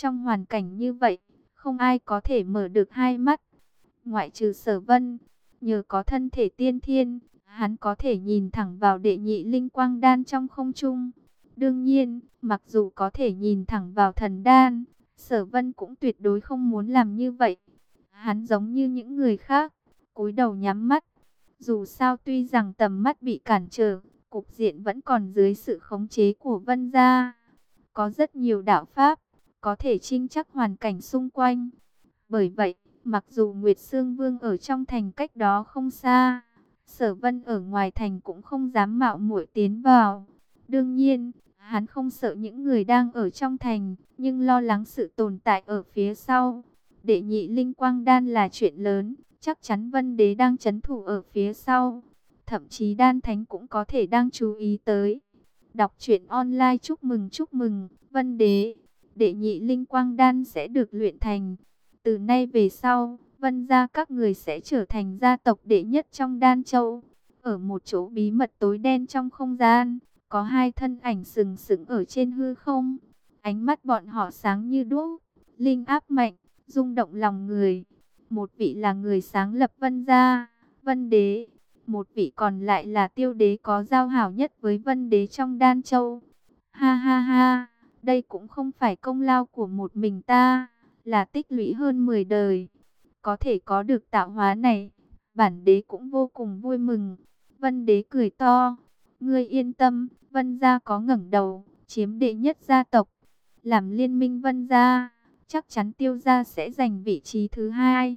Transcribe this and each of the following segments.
Trong hoàn cảnh như vậy, không ai có thể mở được hai mắt. Ngoại trừ sở vân, nhờ có thân thể tiên thiên, hắn có thể nhìn thẳng vào đệ nhị linh quang đan trong không trung. Đương nhiên, mặc dù có thể nhìn thẳng vào thần đan, sở vân cũng tuyệt đối không muốn làm như vậy. Hắn giống như những người khác, cúi đầu nhắm mắt. Dù sao tuy rằng tầm mắt bị cản trở, cục diện vẫn còn dưới sự khống chế của vân gia. Có rất nhiều đạo pháp, có thể trinh chắc hoàn cảnh xung quanh. Bởi vậy, mặc dù Nguyệt Sương Vương ở trong thành cách đó không xa, Sở Vân ở ngoài thành cũng không dám mạo muội tiến vào. Đương nhiên, hắn không sợ những người đang ở trong thành, nhưng lo lắng sự tồn tại ở phía sau. Đệ nhị linh quang đan là chuyện lớn, chắc chắn Vân Đế đang chấn thủ ở phía sau. Thậm chí đan thánh cũng có thể đang chú ý tới. Đọc truyện online chúc mừng chúc mừng, Vân Đế, đệ nhị linh quang đan sẽ được luyện thành. Từ nay về sau, Vân gia các người sẽ trở thành gia tộc đệ nhất trong Đan Châu. Ở một chỗ bí mật tối đen trong không gian, có hai thân ảnh sừng sững ở trên hư không. Ánh mắt bọn họ sáng như đuốc, linh áp mạnh, rung động lòng người. Một vị là người sáng lập Vân gia, Vân Đế. Một vị còn lại là tiêu đế có giao hảo nhất với Vân Đế trong Đan Châu. Ha ha ha, đây cũng không phải công lao của một mình ta, là tích lũy hơn 10 đời. Có thể có được tạo hóa này, bản đế cũng vô cùng vui mừng. Vân đế cười to, ngươi yên tâm, vân gia có ngẩng đầu, chiếm đệ nhất gia tộc. Làm liên minh vân gia, chắc chắn tiêu gia sẽ giành vị trí thứ hai.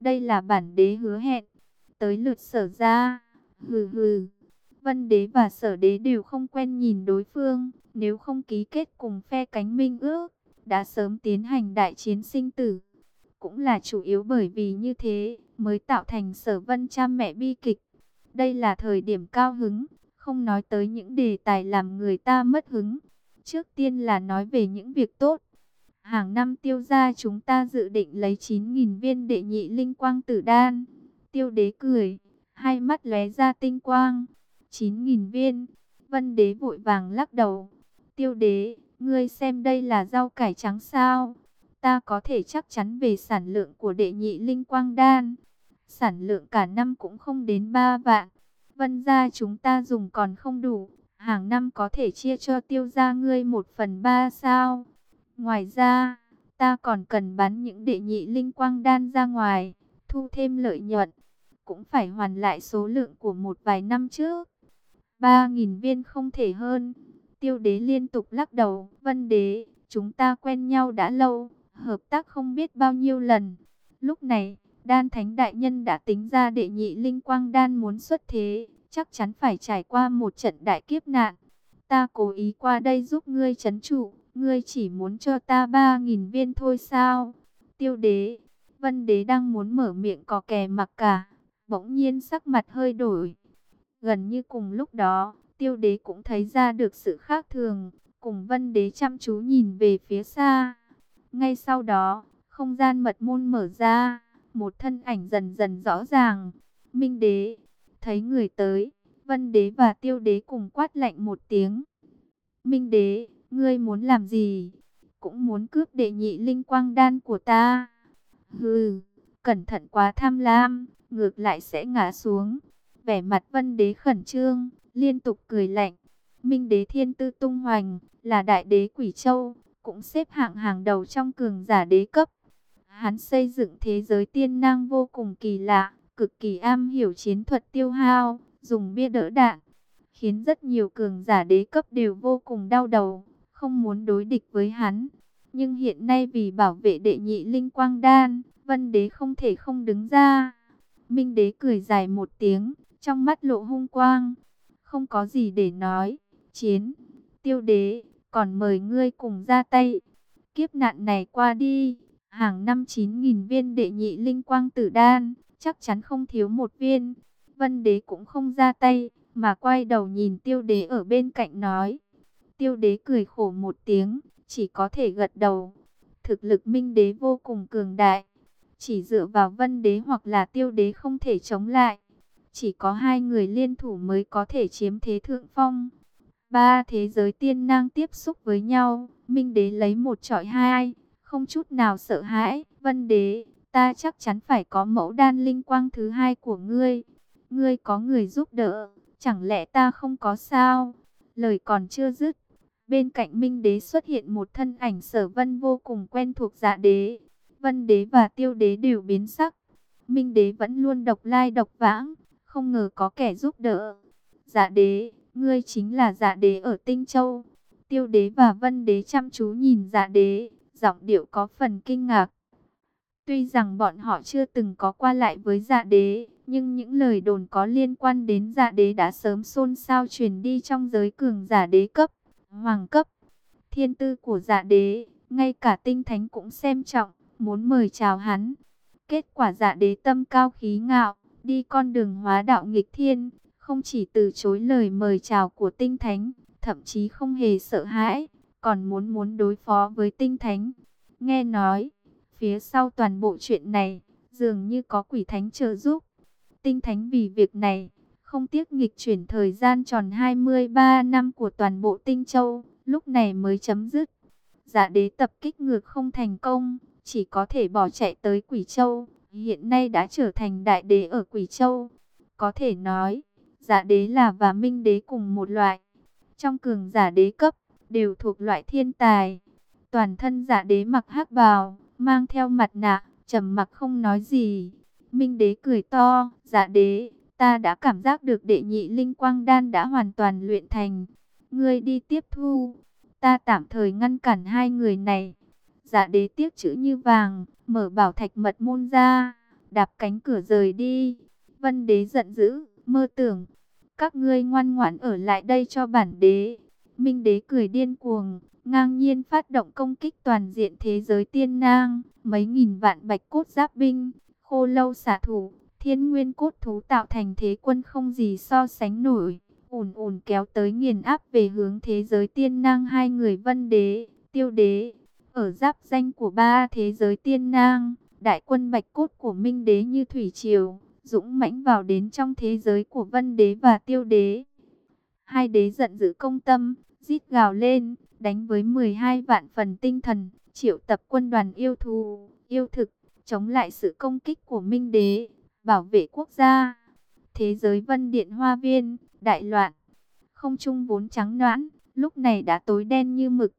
Đây là bản đế hứa hẹn, tới lượt sở gia, hừ hừ. Vân đế và sở đế đều không quen nhìn đối phương, nếu không ký kết cùng phe cánh minh ước, đã sớm tiến hành đại chiến sinh tử. Cũng là chủ yếu bởi vì như thế mới tạo thành sở vân cha mẹ bi kịch. Đây là thời điểm cao hứng, không nói tới những đề tài làm người ta mất hứng. Trước tiên là nói về những việc tốt. Hàng năm tiêu gia chúng ta dự định lấy 9.000 viên đệ nhị linh quang tử đan. Tiêu đế cười, hai mắt lóe ra tinh quang. 9.000 viên, vân đế vội vàng lắc đầu. Tiêu đế, ngươi xem đây là rau cải trắng sao? ta có thể chắc chắn về sản lượng của đệ nhị linh quang đan. Sản lượng cả năm cũng không đến 3 vạn. Vân gia chúng ta dùng còn không đủ. Hàng năm có thể chia cho tiêu gia ngươi một phần ba sao. Ngoài ra, ta còn cần bán những đệ nhị linh quang đan ra ngoài, thu thêm lợi nhuận. Cũng phải hoàn lại số lượng của một vài năm trước. 3.000 viên không thể hơn. Tiêu đế liên tục lắc đầu. Vân đế, chúng ta quen nhau đã lâu hợp tác không biết bao nhiêu lần. Lúc này, đan thánh đại nhân đã tính ra đệ nhị linh quang đan muốn xuất thế, chắc chắn phải trải qua một trận đại kiếp nạn. Ta cố ý qua đây giúp ngươi chấn trụ, ngươi chỉ muốn cho ta 3.000 viên thôi sao? Tiêu đế, vân đế đang muốn mở miệng có kè mặc cả, bỗng nhiên sắc mặt hơi đổi. Gần như cùng lúc đó, tiêu đế cũng thấy ra được sự khác thường, cùng vân đế chăm chú nhìn về phía xa. Ngay sau đó, không gian mật môn mở ra, một thân ảnh dần dần rõ ràng. Minh đế, thấy người tới, vân đế và tiêu đế cùng quát lạnh một tiếng. Minh đế, ngươi muốn làm gì? Cũng muốn cướp đệ nhị linh quang đan của ta. Hừ, cẩn thận quá tham lam, ngược lại sẽ ngã xuống. Vẻ mặt vân đế khẩn trương, liên tục cười lạnh. Minh đế thiên tư tung hoành, là đại đế quỷ châu, cũng xếp hạng hàng đầu trong cường giả đế cấp. Hắn xây dựng thế giới tiên năng vô cùng kỳ lạ, cực kỳ am hiểu chiến thuật tiêu hao, dùng bia đỡ đạn, khiến rất nhiều cường giả đế cấp đều vô cùng đau đầu, không muốn đối địch với hắn. Nhưng hiện nay vì bảo vệ đệ nhị linh quang đan, vân đế không thể không đứng ra. Minh đế cười dài một tiếng, trong mắt lộ hung quang, không có gì để nói, chiến, tiêu đế, còn mời ngươi cùng ra tay. Kiếp nạn này qua đi, hàng năm 9.000 viên đệ nhị linh quang tử đan, chắc chắn không thiếu một viên. Vân đế cũng không ra tay, mà quay đầu nhìn tiêu đế ở bên cạnh nói. Tiêu đế cười khổ một tiếng, chỉ có thể gật đầu. Thực lực minh đế vô cùng cường đại. Chỉ dựa vào vân đế hoặc là tiêu đế không thể chống lại. Chỉ có hai người liên thủ mới có thể chiếm thế thượng phong. Ba thế giới tiên nang tiếp xúc với nhau, Minh Đế lấy một trọi hai, không chút nào sợ hãi. Vân Đế, ta chắc chắn phải có mẫu đan linh quang thứ hai của ngươi. Ngươi có người giúp đỡ, chẳng lẽ ta không có sao? Lời còn chưa dứt, bên cạnh Minh Đế xuất hiện một thân ảnh sở vân vô cùng quen thuộc dạ đế. Vân Đế và Tiêu Đế đều biến sắc. Minh Đế vẫn luôn độc lai độc vãng, không ngờ có kẻ giúp đỡ. Dạ Đế, ngươi chính là Dạ Đế ở Tinh Châu. Tiêu Đế và Vân Đế chăm chú nhìn Dạ Đế, giọng điệu có phần kinh ngạc. Tuy rằng bọn họ chưa từng có qua lại với Dạ Đế, nhưng những lời đồn có liên quan đến Dạ Đế đã sớm xôn xao truyền đi trong giới cường giả đế cấp, hoàng cấp. Thiên tư của Dạ Đế, ngay cả tinh thánh cũng xem trọng muốn mời chào hắn. Kết quả dạ đế tâm cao khí ngạo, đi con đường hóa đạo nghịch thiên, không chỉ từ chối lời mời chào của tinh thánh, thậm chí không hề sợ hãi, còn muốn muốn đối phó với tinh thánh. Nghe nói, phía sau toàn bộ chuyện này, dường như có quỷ thánh trợ giúp. Tinh thánh vì việc này, không tiếc nghịch chuyển thời gian tròn 23 năm của toàn bộ tinh châu, lúc này mới chấm dứt. Dạ đế tập kích ngược không thành công, chỉ có thể bỏ chạy tới Quỷ Châu, hiện nay đã trở thành đại đế ở Quỷ Châu. Có thể nói, giả đế là và minh đế cùng một loại. Trong cường giả đế cấp, đều thuộc loại thiên tài. Toàn thân giả đế mặc hắc bào, mang theo mặt nạ, trầm mặc không nói gì. Minh đế cười to, giả đế, ta đã cảm giác được đệ nhị linh quang đan đã hoàn toàn luyện thành. Ngươi đi tiếp thu, ta tạm thời ngăn cản hai người này giả đế tiếc chữ như vàng, mở bảo thạch mật môn ra, đạp cánh cửa rời đi. Vân đế giận dữ, mơ tưởng, các ngươi ngoan ngoãn ở lại đây cho bản đế. Minh đế cười điên cuồng, ngang nhiên phát động công kích toàn diện thế giới tiên nang, mấy nghìn vạn bạch cốt giáp binh, khô lâu xả thủ, thiên nguyên cốt thú tạo thành thế quân không gì so sánh nổi, ùn ùn kéo tới nghiền áp về hướng thế giới tiên nang hai người vân đế, tiêu đế, ở giáp danh của ba thế giới tiên nang, đại quân bạch cốt của Minh Đế như thủy triều, dũng mãnh vào đến trong thế giới của Vân Đế và Tiêu Đế. Hai đế giận dữ công tâm, rít gào lên, đánh với 12 vạn phần tinh thần, triệu tập quân đoàn yêu thù, yêu thực, chống lại sự công kích của Minh Đế, bảo vệ quốc gia. Thế giới Vân Điện Hoa Viên, đại loạn, không trung vốn trắng noãn, lúc này đã tối đen như mực,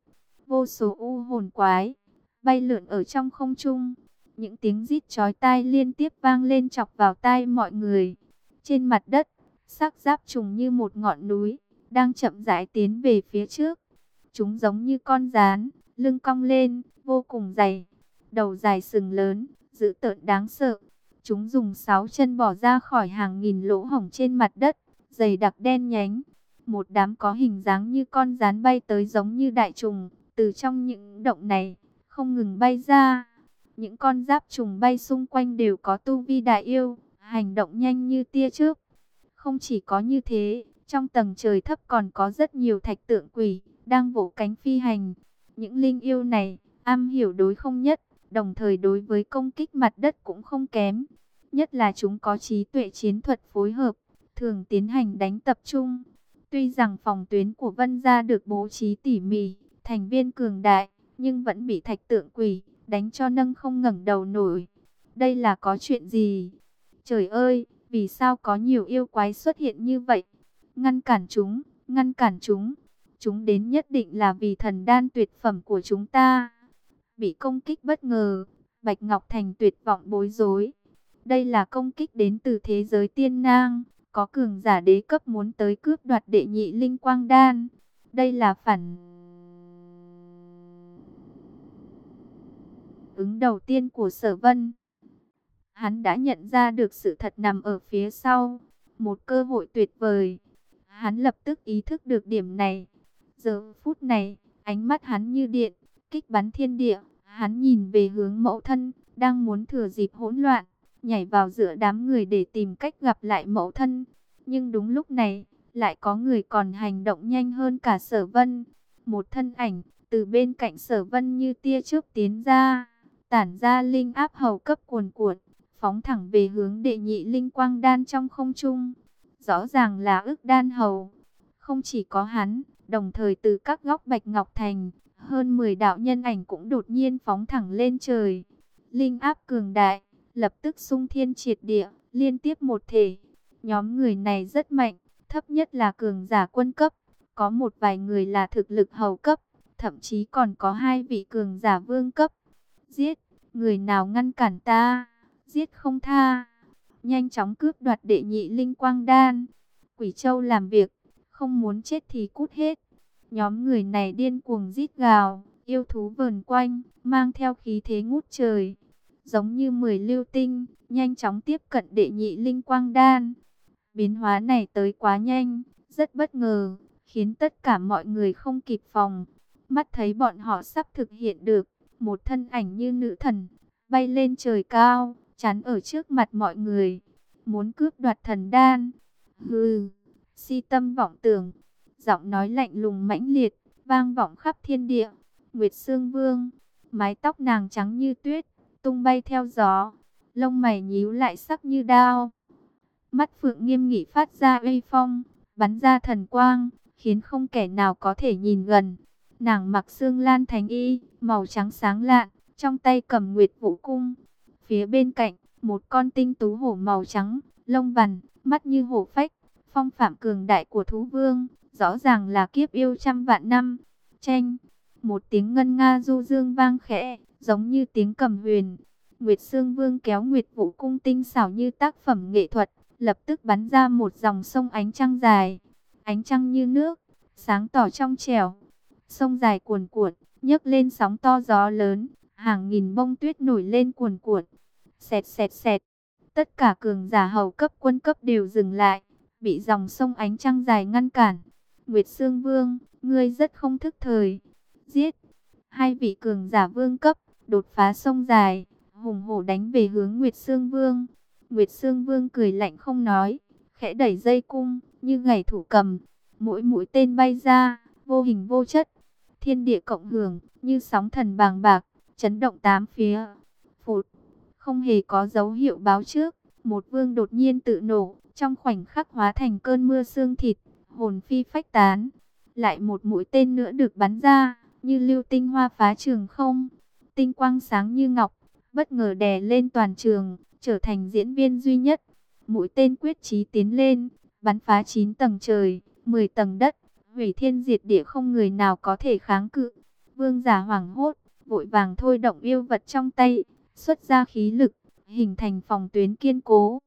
vô số u hồn quái, bay lượn ở trong không trung. Những tiếng rít chói tai liên tiếp vang lên chọc vào tai mọi người. Trên mặt đất, sắc giáp trùng như một ngọn núi, đang chậm rãi tiến về phía trước. Chúng giống như con rán, lưng cong lên, vô cùng dày, đầu dài sừng lớn, dữ tợn đáng sợ. Chúng dùng sáu chân bỏ ra khỏi hàng nghìn lỗ hổng trên mặt đất, dày đặc đen nhánh. Một đám có hình dáng như con rán bay tới giống như đại trùng, từ trong những động này, không ngừng bay ra. Những con giáp trùng bay xung quanh đều có tu vi đại yêu, hành động nhanh như tia trước. Không chỉ có như thế, trong tầng trời thấp còn có rất nhiều thạch tượng quỷ, đang vỗ cánh phi hành. Những linh yêu này, am hiểu đối không nhất, đồng thời đối với công kích mặt đất cũng không kém. Nhất là chúng có trí tuệ chiến thuật phối hợp, thường tiến hành đánh tập trung. Tuy rằng phòng tuyến của Vân Gia được bố trí tỉ mỉ, thành viên cường đại, nhưng vẫn bị thạch tượng quỷ, đánh cho nâng không ngẩng đầu nổi. Đây là có chuyện gì? Trời ơi, vì sao có nhiều yêu quái xuất hiện như vậy? Ngăn cản chúng, ngăn cản chúng. Chúng đến nhất định là vì thần đan tuyệt phẩm của chúng ta. Bị công kích bất ngờ, Bạch Ngọc Thành tuyệt vọng bối rối. Đây là công kích đến từ thế giới tiên nang, có cường giả đế cấp muốn tới cướp đoạt đệ nhị linh quang đan. Đây là phản ứng đầu tiên của sở vân. Hắn đã nhận ra được sự thật nằm ở phía sau, một cơ hội tuyệt vời. Hắn lập tức ý thức được điểm này. Giờ phút này, ánh mắt hắn như điện, kích bắn thiên địa. Hắn nhìn về hướng mẫu thân, đang muốn thừa dịp hỗn loạn, nhảy vào giữa đám người để tìm cách gặp lại mẫu thân. Nhưng đúng lúc này, lại có người còn hành động nhanh hơn cả sở vân. Một thân ảnh, từ bên cạnh sở vân như tia chớp tiến ra tản ra linh áp hầu cấp cuồn cuộn, phóng thẳng về hướng đệ nhị linh quang đan trong không trung. Rõ ràng là ức đan hầu. Không chỉ có hắn, Đồng thời từ các góc Bạch Ngọc Thành, hơn 10 đạo nhân ảnh cũng đột nhiên phóng thẳng lên trời. Linh áp cường đại, lập tức sung thiên triệt địa, liên tiếp một thể. Nhóm người này rất mạnh, thấp nhất là cường giả quân cấp, có một vài người là thực lực hầu cấp, thậm chí còn có hai vị cường giả vương cấp. Giết, người nào ngăn cản ta, giết không tha. Nhanh chóng cướp đoạt đệ nhị linh quang đan. Quỷ Châu làm việc, không muốn chết thì cút hết. Nhóm người này điên cuồng rít gào, yêu thú vờn quanh, mang theo khí thế ngút trời. Giống như mười lưu tinh, nhanh chóng tiếp cận đệ nhị linh quang đan. Biến hóa này tới quá nhanh, rất bất ngờ, khiến tất cả mọi người không kịp phòng. Mắt thấy bọn họ sắp thực hiện được, một thân ảnh như nữ thần, bay lên trời cao, chắn ở trước mặt mọi người, muốn cướp đoạt thần đan. Hừ, si tâm vọng tưởng, giọng nói lạnh lùng mãnh liệt, vang vọng khắp thiên địa. Nguyệt Sương Vương, mái tóc nàng trắng như tuyết, tung bay theo gió, lông mày nhíu lại sắc như đao. Mắt phượng nghiêm nghị phát ra uy phong, bắn ra thần quang, khiến không kẻ nào có thể nhìn gần. Nàng mặc xương lan thánh y, màu trắng sáng lạn, trong tay cầm nguyệt vũ cung. Phía bên cạnh, một con tinh tú hổ màu trắng, lông vằn, mắt như hổ phách, phong phạm cường đại của thú vương, rõ ràng là kiếp yêu trăm vạn năm. Tranh, một tiếng ngân nga du dương vang khẽ, giống như tiếng cầm huyền. Nguyệt Sương Vương kéo Nguyệt Vũ cung tinh xảo như tác phẩm nghệ thuật, lập tức bắn ra một dòng sông ánh trăng dài. Ánh trăng như nước, sáng tỏ trong trẻo. Sông dài cuồn cuộn, nhấc lên sóng to gió lớn, hàng nghìn bông tuyết nổi lên cuồn cuộn. Xẹt xẹt xẹt, tất cả cường giả hầu cấp quân cấp đều dừng lại, bị dòng sông ánh trăng dài ngăn cản. Nguyệt Sương Vương, ngươi rất không thức thời. Giết, hai vị cường giả vương cấp, đột phá sông dài, hùng hổ đánh về hướng Nguyệt Sương Vương. Nguyệt Sương Vương cười lạnh không nói, khẽ đẩy dây cung, như gảy thủ cầm. Mỗi mũi tên bay ra, vô hình vô chất. Thiên địa cộng hưởng, như sóng thần bàng bạc, chấn động tám phía. Phụt, không hề có dấu hiệu báo trước. Một vương đột nhiên tự nổ, trong khoảnh khắc hóa thành cơn mưa xương thịt, hồn phi phách tán. Lại một mũi tên nữa được bắn ra, như lưu tinh hoa phá trường không. Tinh quang sáng như ngọc, bất ngờ đè lên toàn trường, trở thành diễn viên duy nhất. Mũi tên quyết chí tiến lên, bắn phá 9 tầng trời, 10 tầng đất, hủy thiên diệt địa không người nào có thể kháng cự. Vương giả hoảng hốt, vội vàng thôi động yêu vật trong tay, xuất ra khí lực, hình thành phòng tuyến kiên cố.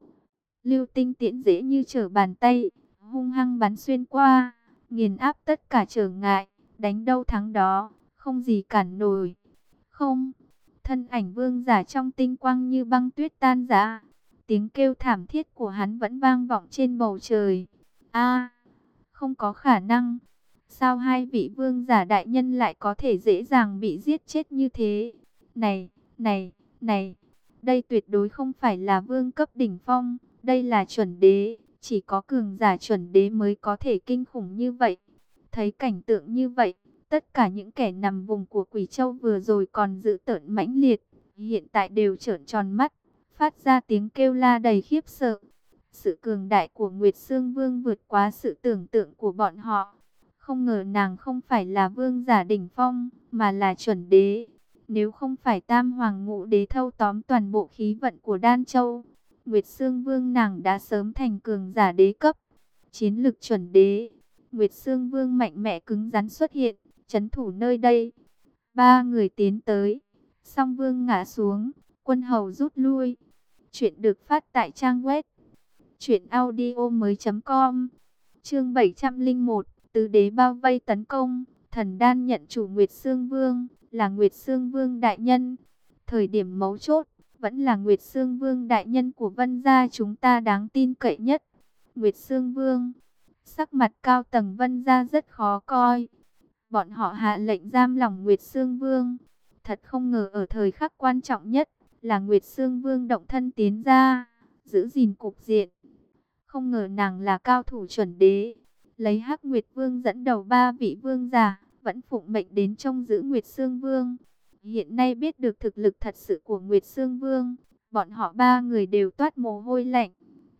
Lưu tinh tiễn dễ như trở bàn tay, hung hăng bắn xuyên qua, nghiền áp tất cả trở ngại, đánh đâu thắng đó, không gì cản nổi. Không, thân ảnh vương giả trong tinh quang như băng tuyết tan rã, tiếng kêu thảm thiết của hắn vẫn vang vọng trên bầu trời. A, không có khả năng. Sao hai vị vương giả đại nhân lại có thể dễ dàng bị giết chết như thế? Này, này, này, đây tuyệt đối không phải là vương cấp đỉnh phong, đây là chuẩn đế, chỉ có cường giả chuẩn đế mới có thể kinh khủng như vậy. Thấy cảnh tượng như vậy, tất cả những kẻ nằm vùng của Quỷ Châu vừa rồi còn giữ tợn mãnh liệt, hiện tại đều trợn tròn mắt, phát ra tiếng kêu la đầy khiếp sợ. Sự cường đại của Nguyệt Sương Vương vượt quá sự tưởng tượng của bọn họ. Không ngờ nàng không phải là vương giả đỉnh phong, mà là chuẩn đế. Nếu không phải tam hoàng ngũ đế thâu tóm toàn bộ khí vận của Đan Châu, Nguyệt Sương Vương nàng đã sớm thành cường giả đế cấp. Chiến lực chuẩn đế, Nguyệt Sương Vương mạnh mẽ cứng rắn xuất hiện, chấn thủ nơi đây. Ba người tiến tới, song Vương ngã xuống, quân hầu rút lui. Chuyện được phát tại trang web truyệnaudiomoi.com. Chương 701, tứ đế bao vây tấn công, thần đan nhận chủ Nguyệt Sương Vương, là Nguyệt Sương Vương đại nhân. Thời điểm mấu chốt, vẫn là Nguyệt Sương Vương đại nhân của Vân gia chúng ta đáng tin cậy nhất. Nguyệt Sương Vương, sắc mặt cao tầng Vân gia rất khó coi. Bọn họ hạ lệnh giam lòng Nguyệt Sương Vương. Thật không ngờ ở thời khắc quan trọng nhất là Nguyệt Sương Vương động thân tiến ra, giữ gìn cục diện. Không ngờ nàng là cao thủ chuẩn đế, lấy Hắc Nguyệt Vương dẫn đầu ba vị vương giả, vẫn phụng mệnh đến trông giữ Nguyệt Sương Vương. Hiện nay biết được thực lực thật sự của Nguyệt Sương Vương, bọn họ ba người đều toát mồ hôi lạnh.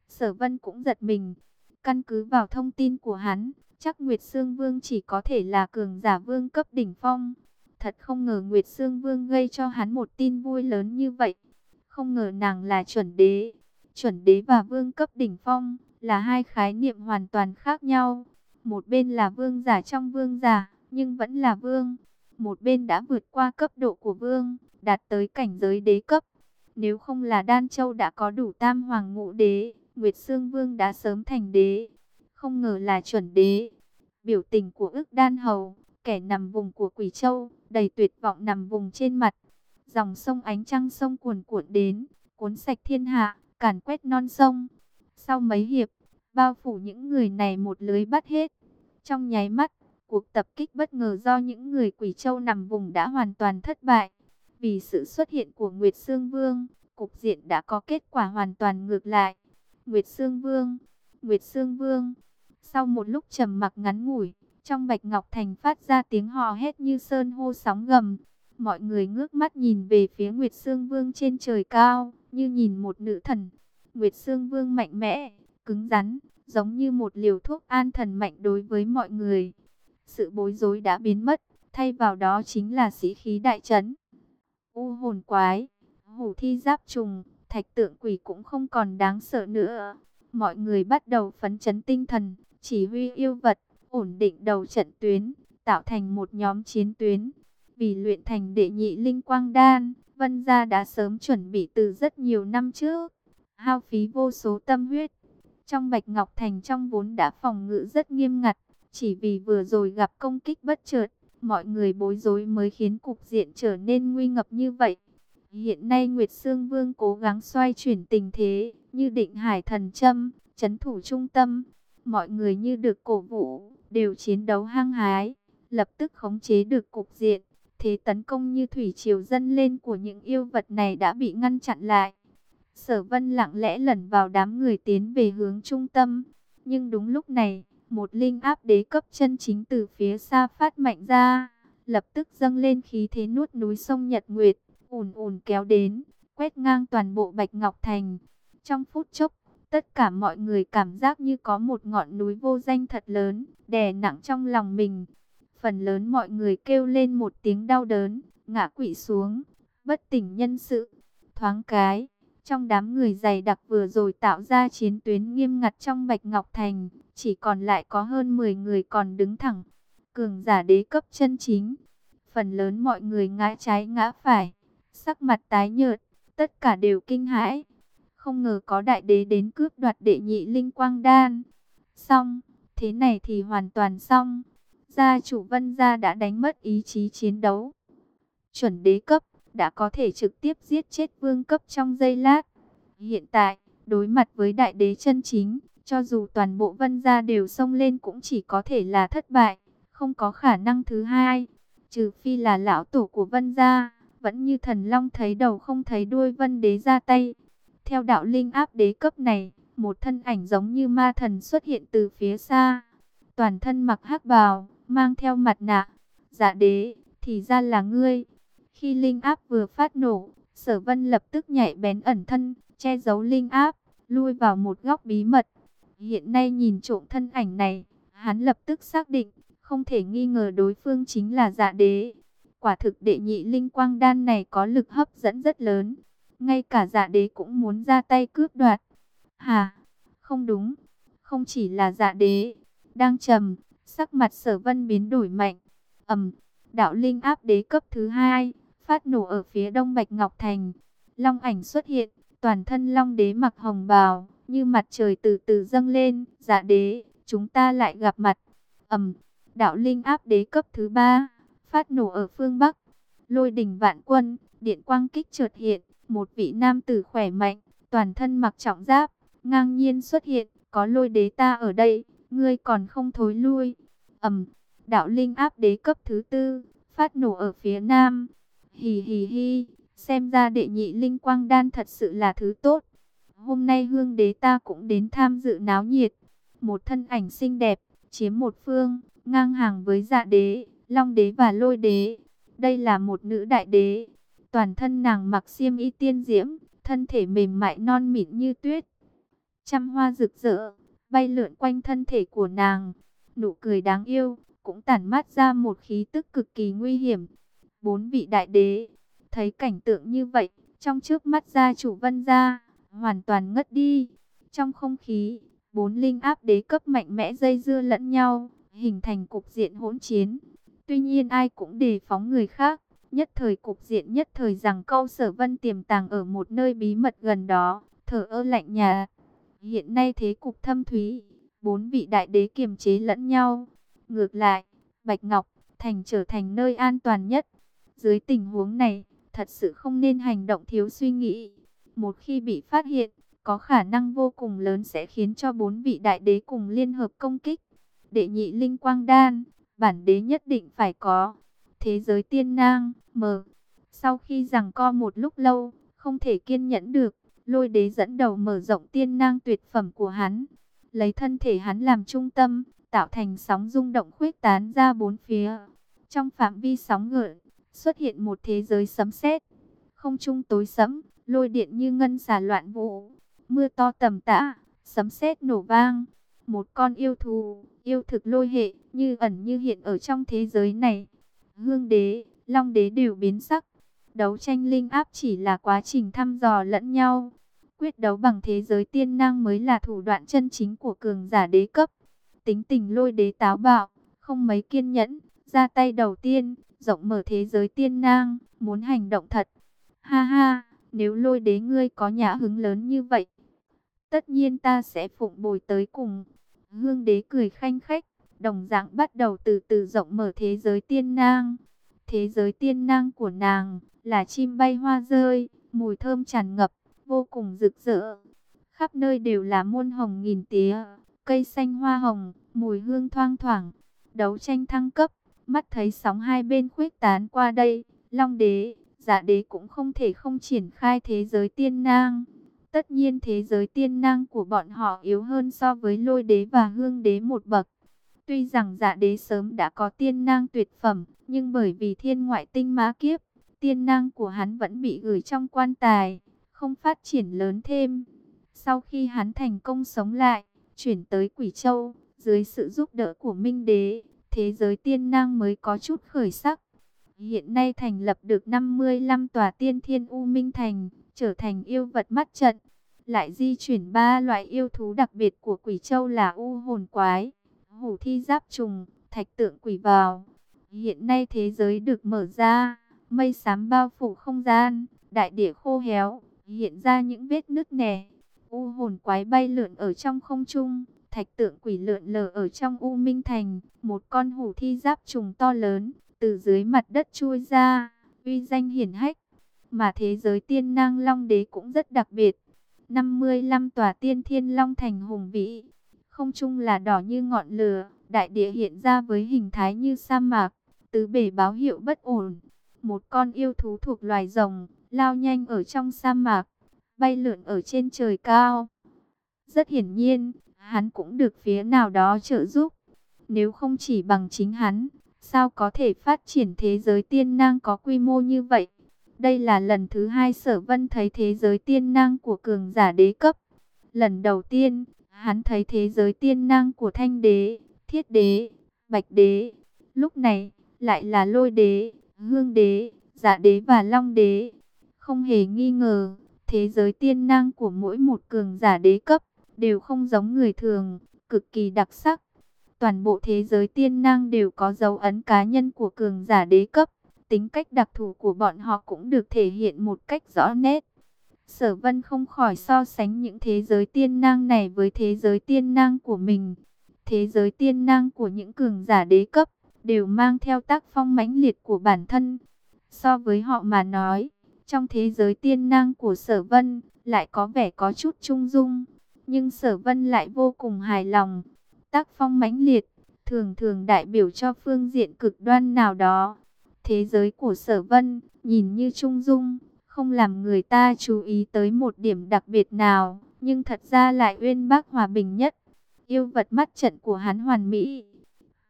Sở Vân cũng giật mình, căn cứ vào thông tin của hắn, chắc Nguyệt Sương Vương chỉ có thể là cường giả vương cấp đỉnh phong. Thật không ngờ Nguyệt Sương Vương gây cho hắn một tin vui lớn như vậy. Không ngờ nàng là chuẩn đế. Chuẩn đế và vương cấp đỉnh phong là hai khái niệm hoàn toàn khác nhau. Một bên là vương giả trong vương giả, nhưng vẫn là vương. Một bên đã vượt qua cấp độ của vương, đạt tới cảnh giới đế cấp. Nếu không là Đan Châu đã có đủ tam hoàng ngũ đế, Nguyệt Sương Vương đã sớm thành đế. Không ngờ là chuẩn đế. Biểu tình của ức đan hầu, kẻ nằm vùng của Quỷ Châu, đầy tuyệt vọng nằm vùng trên mặt. Dòng sông ánh trăng sông cuồn cuộn đến, cuốn sạch thiên hạ, càn quét non sông. Sau mấy hiệp, bao phủ những người này một lưới bắt hết. Trong nháy mắt, cuộc tập kích bất ngờ do những người Quỷ Châu nằm vùng đã hoàn toàn thất bại. Vì sự xuất hiện của Nguyệt Sương Vương, cục diện đã có kết quả hoàn toàn ngược lại. Nguyệt Sương Vương, Nguyệt Sương Vương. Sau một lúc trầm mặc ngắn ngủi, trong Bạch Ngọc Thành phát ra tiếng hò hét như sơn hô sóng gầm. Mọi người ngước mắt nhìn về phía Nguyệt Sương Vương trên trời cao, như nhìn một nữ thần. Nguyệt Sương Vương mạnh mẽ, cứng rắn, giống như một liều thuốc an thần mạnh đối với mọi người. Sự bối rối đã biến mất, thay vào đó chính là sĩ khí đại trấn. U hồn quái, hủ thi giáp trùng, thạch tượng quỷ cũng không còn đáng sợ nữa. Mọi người bắt đầu phấn chấn tinh thần, chỉ huy yêu vật, ổn định đầu trận tuyến, tạo thành một nhóm chiến tuyến. Vì luyện thành đệ nhị linh quang đan, Vân Gia đã sớm chuẩn bị từ rất nhiều năm trước, hao phí vô số tâm huyết. Trong Bạch Ngọc Thành trong vốn đã phòng ngự rất nghiêm ngặt, chỉ vì vừa rồi gặp công kích bất chợt, mọi người bối rối mới khiến cục diện trở nên nguy ngập như vậy. Hiện nay Nguyệt Sương Vương cố gắng xoay chuyển tình thế, như định hải thần châm, chấn thủ trung tâm. Mọi người như được cổ vũ, đều chiến đấu hăng hái, lập tức khống chế được cục diện. Thế tấn công như thủy triều dân lên của những yêu vật này đã bị ngăn chặn lại. Sở vân lặng lẽ lẩn vào đám người tiến về hướng trung tâm. Nhưng đúng lúc này, một linh áp đế cấp chân chính từ phía xa phát mạnh ra. Lập tức dâng lên khí thế nuốt núi sông Nhật Nguyệt, ùn ùn kéo đến, quét ngang toàn bộ Bạch Ngọc Thành. Trong phút chốc, tất cả mọi người cảm giác như có một ngọn núi vô danh thật lớn, đè nặng trong lòng mình. Phần lớn mọi người kêu lên một tiếng đau đớn, ngã quỵ xuống, bất tỉnh nhân sự. Thoáng cái, trong đám người dày đặc vừa rồi tạo ra chiến tuyến nghiêm ngặt trong Bạch Ngọc Thành, chỉ còn lại có hơn 10 người còn đứng thẳng. Cường giả đế cấp chân chính. Phần lớn mọi người ngã trái ngã phải, sắc mặt tái nhợt, tất cả đều kinh hãi. Không ngờ có đại đế đến cướp đoạt đệ nhị linh quang đan. Xong, thế này thì hoàn toàn xong. Gia chủ vân gia đã đánh mất ý chí chiến đấu. Chuẩn đế cấp, đã có thể trực tiếp giết chết vương cấp trong giây lát. Hiện tại, đối mặt với đại đế chân chính, cho dù toàn bộ vân gia đều xông lên cũng chỉ có thể là thất bại, không có khả năng thứ hai. Trừ phi là lão tổ của vân gia, vẫn như thần long thấy đầu không thấy đuôi vân đế ra tay. Theo đạo linh áp đế cấp này, một thân ảnh giống như ma thần xuất hiện từ phía xa. Toàn thân mặc hắc bào, mang theo mặt nạ. Dạ đế, thì ra là ngươi. Khi linh áp vừa phát nổ, sở vân lập tức nhảy bén ẩn thân, che giấu linh áp, lui vào một góc bí mật. Hiện nay nhìn trộm thân ảnh này, hắn lập tức xác định, không thể nghi ngờ đối phương chính là dạ đế. Quả thực đệ nhị linh quang đan này có lực hấp dẫn rất lớn. Ngay cả dạ đế cũng muốn ra tay cướp đoạt. Hà, không đúng, không chỉ là dạ đế. Đang trầm, sắc mặt sở vân biến đổi mạnh. ầm, đạo linh áp đế cấp thứ hai, phát nổ ở phía đông Bạch Ngọc Thành. Long ảnh xuất hiện, toàn thân long đế mặc hồng bào, như mặt trời từ từ dâng lên. Dạ đế, chúng ta lại gặp mặt. ầm, đạo linh áp đế cấp thứ ba, phát nổ ở phương Bắc. Lôi đỉnh vạn quân, điện quang kích trượt hiện, một vị nam tử khỏe mạnh, toàn thân mặc trọng giáp, ngang nhiên xuất hiện, có lôi đế ta ở đây, ngươi còn không thối lui. Ầm, đạo linh áp đế cấp thứ tư, phát nổ ở phía nam. Hì hì hì, xem ra đệ nhị linh quang đan thật sự là thứ tốt. Hôm nay hương đế ta cũng đến tham dự náo nhiệt. Một thân ảnh xinh đẹp, chiếm một phương, ngang hàng với dạ đế, long đế và lôi đế. Đây là một nữ đại đế. Toàn thân nàng mặc xiêm y tiên diễm, thân thể mềm mại non mịn như tuyết. Trăm hoa rực rỡ, bay lượn quanh thân thể của nàng. nụ cười đáng yêu, cũng tản mát ra một khí tức cực kỳ nguy hiểm. Bốn vị đại đế, thấy cảnh tượng như vậy, trong trước mắt gia chủ vân gia, hoàn toàn ngất đi. Trong không khí, bốn linh áp đế cấp mạnh mẽ dây dưa lẫn nhau, hình thành cục diện hỗn chiến. Tuy nhiên ai cũng đề phóng người khác, nhất thời cục diện nhất thời rằng câu sở vân tiềm tàng ở một nơi bí mật gần đó, thở ơ lạnh nhà. Hiện nay thế cục thâm thúy, bốn vị đại đế kiềm chế lẫn nhau. Ngược lại, Bạch Ngọc Thành trở thành nơi an toàn nhất. Dưới tình huống này, thật sự không nên hành động thiếu suy nghĩ. Một khi bị phát hiện, có khả năng vô cùng lớn sẽ khiến cho bốn vị đại đế cùng liên hợp công kích. Đệ nhị linh quang đan, bản đế nhất định phải có. Thế giới tiên nang, mờ. Sau khi rằng co một lúc lâu, không thể kiên nhẫn được, lôi đế dẫn đầu mở rộng tiên nang tuyệt phẩm của hắn. Lấy thân thể hắn làm trung tâm, tạo thành sóng rung động khuếch tán ra bốn phía. Trong phạm vi sóng ngựa, xuất hiện một thế giới sấm sét. Không trung tối sẫm, lôi điện như ngân xà loạn vũ, mưa to tầm tã, sấm sét nổ vang. Một con yêu thù, yêu thực lôi hệ, như ẩn như hiện ở trong thế giới này. Hương đế, long đế đều biến sắc. Đấu tranh linh áp chỉ là quá trình thăm dò lẫn nhau. Quyết đấu bằng thế giới tiên năng mới là thủ đoạn chân chính của cường giả đế cấp. Tính tình lôi đế táo bạo, không mấy kiên nhẫn, ra tay đầu tiên, rộng mở thế giới tiên năng, muốn hành động thật. Ha ha, nếu lôi đế ngươi có nhã hứng lớn như vậy, tất nhiên ta sẽ phụng bồi tới cùng. Hương đế cười khanh khách, đồng dạng bắt đầu từ từ rộng mở thế giới tiên nang. Thế giới tiên năng của nàng là chim bay hoa rơi, mùi thơm tràn ngập, vô cùng rực rỡ. Khắp nơi đều là muôn hồng nghìn tía, cây xanh hoa hồng, mùi hương thoang thoảng. Đấu tranh thăng cấp, mắt thấy sóng hai bên khuếch tán qua đây, Long đế, Giả đế cũng không thể không triển khai thế giới tiên năng. Tất nhiên thế giới tiên năng của bọn họ yếu hơn so với lôi đế và hương đế một bậc. Tuy rằng dạ đế sớm đã có tiên năng tuyệt phẩm, nhưng bởi vì thiên ngoại tinh má kiếp, tiên năng của hắn vẫn bị gửi trong quan tài, không phát triển lớn thêm. Sau khi hắn thành công sống lại, chuyển tới Quỷ Châu, dưới sự giúp đỡ của Minh Đế, thế giới tiên năng mới có chút khởi sắc. Hiện nay thành lập được 55 tòa tiên thiên U Minh Thành, trở thành yêu vật mắt trận. Lại di chuyển ba loại yêu thú đặc biệt của Quỷ Châu là U hồn quái, Hủ thi giáp trùng, thạch tượng quỷ vào. Hiện nay thế giới được mở ra, mây xám bao phủ không gian, đại địa khô héo, hiện ra những vết nứt nẻ. U hồn quái bay lượn ở trong không trung, thạch tượng quỷ lượn lờ ở trong U Minh Thành, một con hủ thi giáp trùng to lớn, từ dưới mặt đất chui ra, uy danh hiển hách. Mà thế giới tiên nang long đế cũng rất đặc biệt. 55 tòa tiên thiên long thành hùng vĩ. Không chung là đỏ như ngọn lửa, đại địa hiện ra với hình thái như sa mạc, tứ bể báo hiệu bất ổn. Một con yêu thú thuộc loài rồng, lao nhanh ở trong sa mạc, bay lượn ở trên trời cao. Rất hiển nhiên, hắn cũng được phía nào đó trợ giúp. Nếu không chỉ bằng chính hắn, sao có thể phát triển thế giới tiên năng có quy mô như vậy? Đây là lần thứ hai sở vân thấy thế giới tiên năng của cường giả đế cấp. Lần đầu tiên, hắn thấy thế giới tiên năng của thanh đế, thiết đế, bạch đế. Lúc này, lại là lôi đế, hương đế, giả đế và long đế. Không hề nghi ngờ, thế giới tiên năng của mỗi một cường giả đế cấp, đều không giống người thường, cực kỳ đặc sắc. Toàn bộ thế giới tiên năng đều có dấu ấn cá nhân của cường giả đế cấp tính cách đặc thù của bọn họ cũng được thể hiện một cách rõ nét. Sở vân không khỏi so sánh những thế giới tiên năng này với thế giới tiên năng của mình. Thế giới tiên năng của những cường giả đế cấp đều mang theo tác phong mãnh liệt của bản thân. So với họ mà nói, trong thế giới tiên năng của sở vân lại có vẻ có chút trung dung. Nhưng sở vân lại vô cùng hài lòng. Tác phong mãnh liệt thường thường đại biểu cho phương diện cực đoan nào đó. Thế giới của sở vân, nhìn như trung dung, không làm người ta chú ý tới một điểm đặc biệt nào, nhưng thật ra lại uyên bác hòa bình nhất. Yêu vật mắt trận của hắn hoàn mỹ.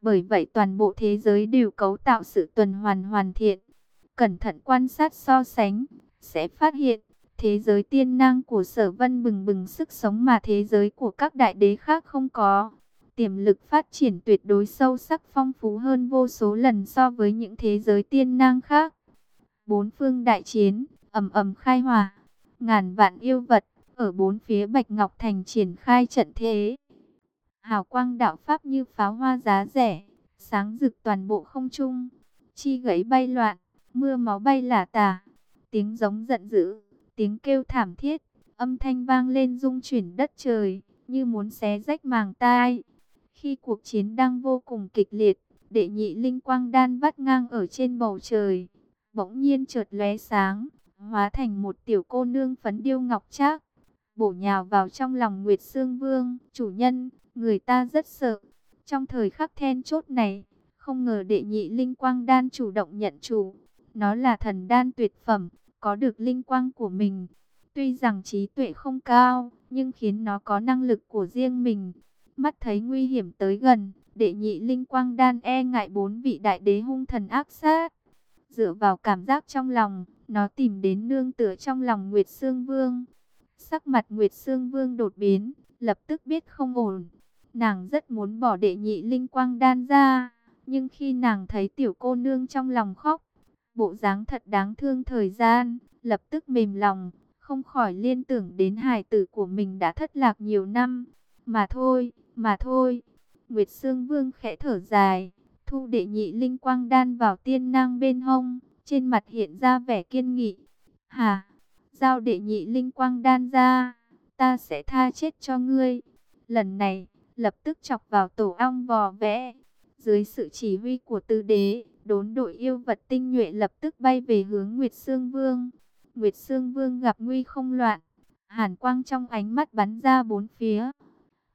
Bởi vậy toàn bộ thế giới đều cấu tạo sự tuần hoàn hoàn thiện. Cẩn thận quan sát so sánh, sẽ phát hiện, thế giới tiên năng của sở vân bừng bừng sức sống mà thế giới của các đại đế khác không có. tiềm lực phát triển tuyệt đối sâu sắc phong phú hơn vô số lần so với những thế giới tiên năng khác. Bốn phương đại chiến, ầm ầm khai hỏa, ngàn vạn yêu vật, ở bốn phía Bạch Ngọc Thành triển khai trận thế. Hào quang đạo Pháp như pháo hoa giá rẻ, sáng rực toàn bộ không trung, chi gãy bay loạn, mưa máu bay lả tả, tiếng giống giận dữ, tiếng kêu thảm thiết, âm thanh vang lên rung chuyển đất trời, như muốn xé rách màng tai. Khi cuộc chiến đang vô cùng kịch liệt, đệ nhị linh quang đan vắt ngang ở trên bầu trời, bỗng nhiên chợt lóe sáng, hóa thành một tiểu cô nương phấn điêu ngọc trác, bổ nhào vào trong lòng Nguyệt Sương Vương, chủ nhân, người ta rất sợ. Trong thời khắc then chốt này, không ngờ đệ nhị linh quang đan chủ động nhận chủ, nó là thần đan tuyệt phẩm, có được linh quang của mình. Tuy rằng trí tuệ không cao, nhưng khiến nó có năng lực của riêng mình. Mắt thấy nguy hiểm tới gần, đệ nhị linh quang đan e ngại bốn vị đại đế hung thần ác sát. Dựa vào cảm giác trong lòng, nó tìm đến nương tựa trong lòng Nguyệt Sương Vương. Sắc mặt Nguyệt Sương Vương đột biến, lập tức biết không ổn. Nàng rất muốn bỏ đệ nhị linh quang đan ra, nhưng khi nàng thấy tiểu cô nương trong lòng khóc, bộ dáng thật đáng thương thời gian, lập tức mềm lòng, không khỏi liên tưởng đến hài tử của mình đã thất lạc nhiều năm. Mà thôi, mà thôi. Nguyệt Sương Vương khẽ thở dài, thu đệ nhị linh quang đan vào tiên nang bên hông, trên mặt hiện ra vẻ kiên nghị. Hà, giao đệ nhị linh quang đan ra, ta sẽ tha chết cho ngươi. Lần này, lập tức chọc vào tổ ong vò vẽ. Dưới sự chỉ huy của tư đế, đốn đội yêu vật tinh nhuệ lập tức bay về hướng Nguyệt Sương Vương. Nguyệt Sương Vương gặp nguy không loạn, hàn quang trong ánh mắt bắn ra bốn phía.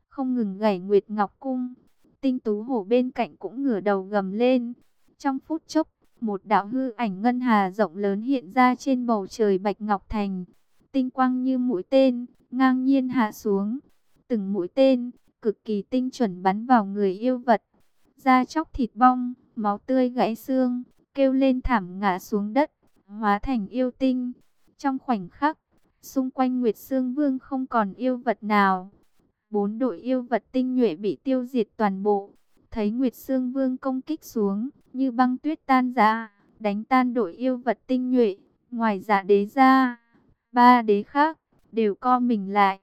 Không ngừng gảy Nguyệt Ngọc Cung, tinh tú hổ bên cạnh cũng ngửa đầu gầm lên. Trong phút chốc, một đạo hư ảnh ngân hà rộng lớn hiện ra trên bầu trời Bạch Ngọc Thành. Tinh quang như mũi tên, ngang nhiên hạ xuống. Từng mũi tên, cực kỳ tinh chuẩn bắn vào người yêu vật. Da chóc thịt bong, máu tươi gãy xương, kêu lên thảm ngã xuống đất, hóa thành yêu tinh. Trong khoảnh khắc, xung quanh Nguyệt Sương Vương không còn yêu vật nào. Bốn đội yêu vật tinh nhuệ bị tiêu diệt toàn bộ. Thấy Nguyệt Sương Vương công kích xuống, như băng tuyết tan ra, đánh tan đội yêu vật tinh nhuệ. Ngoài giả đế ra, ba đế khác, đều co mình lại.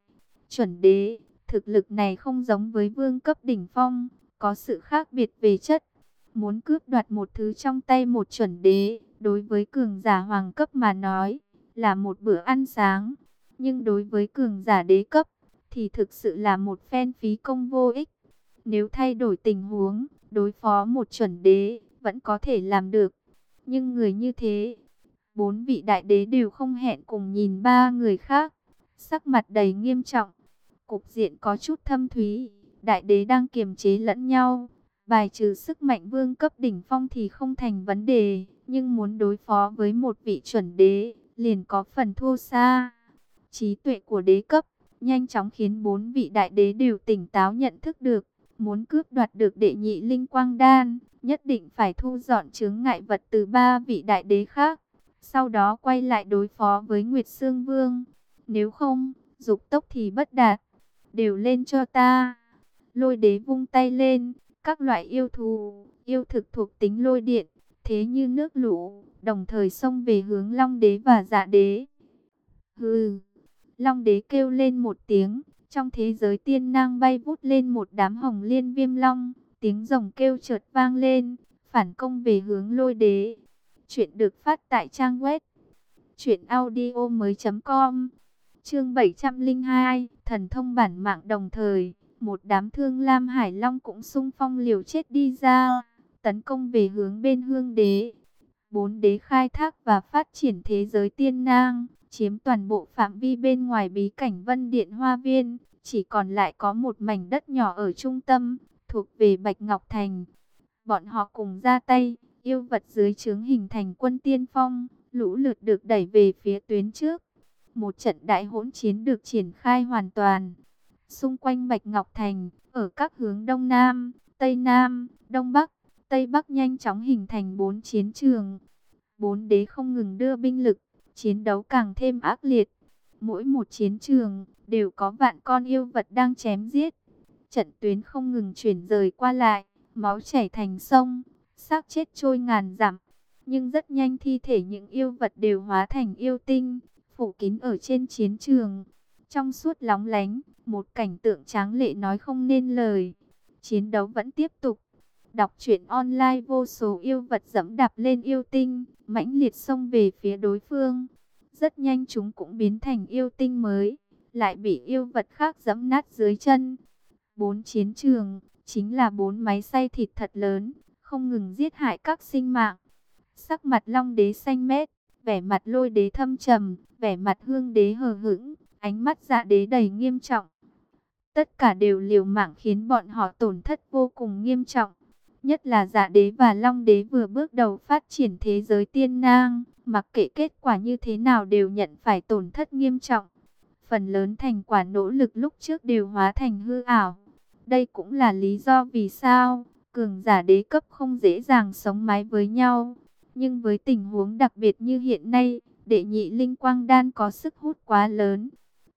Chuẩn đế, thực lực này không giống với vương cấp đỉnh phong, có sự khác biệt về chất. Muốn cướp đoạt một thứ trong tay một chuẩn đế, đối với cường giả hoàng cấp mà nói, là một bữa ăn sáng. Nhưng đối với cường giả đế cấp, thì thực sự là một phen phí công vô ích. Nếu thay đổi tình huống, đối phó một chuẩn đế, vẫn có thể làm được. Nhưng người như thế, bốn vị đại đế đều không hẹn cùng nhìn ba người khác. Sắc mặt đầy nghiêm trọng, cục diện có chút thâm thúy, đại đế đang kiềm chế lẫn nhau. Bài trừ sức mạnh vương cấp đỉnh phong thì không thành vấn đề, nhưng muốn đối phó với một vị chuẩn đế, liền có phần thua xa. Trí tuệ của đế cấp, nhanh chóng khiến bốn vị đại đế đều tỉnh táo nhận thức được, muốn cướp đoạt được đệ nhị linh quang đan, nhất định phải thu dọn chướng ngại vật từ ba vị đại đế khác, sau đó quay lại đối phó với Nguyệt Sương Vương. Nếu không, dục tốc thì bất đạt, đều lên cho ta. Lôi đế vung tay lên, các loại yêu thù, yêu thực thuộc tính lôi điện, thế như nước lũ, đồng thời xông về hướng Long đế và Dạ đế. Hừ, Long đế kêu lên một tiếng, trong thế giới tiên nang bay vút lên một đám hồng liên viêm long, tiếng rồng kêu chợt vang lên, phản công về hướng lôi đế. Chuyện được phát tại trang web truyệnaudiomoi.com. Chương 702, thần thông bản mạng đồng thời, một đám thương lam hải long cũng xung phong liều chết đi ra, tấn công về hướng bên hương đế. Bốn đế khai thác và phát triển thế giới tiên nang, chiếm toàn bộ phạm vi bên ngoài bí cảnh Vân Điện Hoa Viên, chỉ còn lại có một mảnh đất nhỏ ở trung tâm, thuộc về Bạch Ngọc Thành. Bọn họ cùng ra tay, yêu vật dưới trướng hình thành quân tiên phong, lũ lượt được đẩy về phía tuyến trước. Một trận đại hỗn chiến được triển khai hoàn toàn. Xung quanh Bạch Ngọc Thành, ở các hướng Đông Nam, Tây Nam, Đông Bắc, Tây Bắc nhanh chóng hình thành bốn chiến trường. Bốn đế không ngừng đưa binh lực, chiến đấu càng thêm ác liệt. Mỗi một chiến trường đều có vạn con yêu vật đang chém giết. trận tuyến không ngừng chuyển rời qua lại, máu chảy thành sông, xác chết trôi ngàn dặm. Nhưng rất nhanh thi thể những yêu vật đều hóa thành yêu tinh, phủ kín ở trên chiến trường. Trong suốt lóng lánh, một cảnh tượng tráng lệ nói không nên lời. Chiến đấu vẫn tiếp tục. Đọc truyện online vô số yêu vật dẫm đạp lên yêu tinh, mãnh liệt xông về phía đối phương. Rất nhanh chúng cũng biến thành yêu tinh mới, lại bị yêu vật khác dẫm nát dưới chân. Bốn chiến trường, chính là bốn máy xay thịt thật lớn, không ngừng giết hại các sinh mạng. Sắc mặt long đế xanh mét, vẻ mặt lôi đế thâm trầm, vẻ mặt hương đế hờ hững, ánh mắt dạ đế đầy nghiêm trọng. Tất cả đều liều mạng khiến bọn họ tổn thất vô cùng nghiêm trọng. Nhất là dạ đế và long đế vừa bước đầu phát triển thế giới tiên nang, mặc kệ kết quả như thế nào đều nhận phải tổn thất nghiêm trọng. Phần lớn thành quả nỗ lực lúc trước đều hóa thành hư ảo. Đây cũng là lý do vì sao cường giả đế cấp không dễ dàng sống mái với nhau. Nhưng với tình huống đặc biệt như hiện nay, đệ nhị linh quang đan có sức hút quá lớn.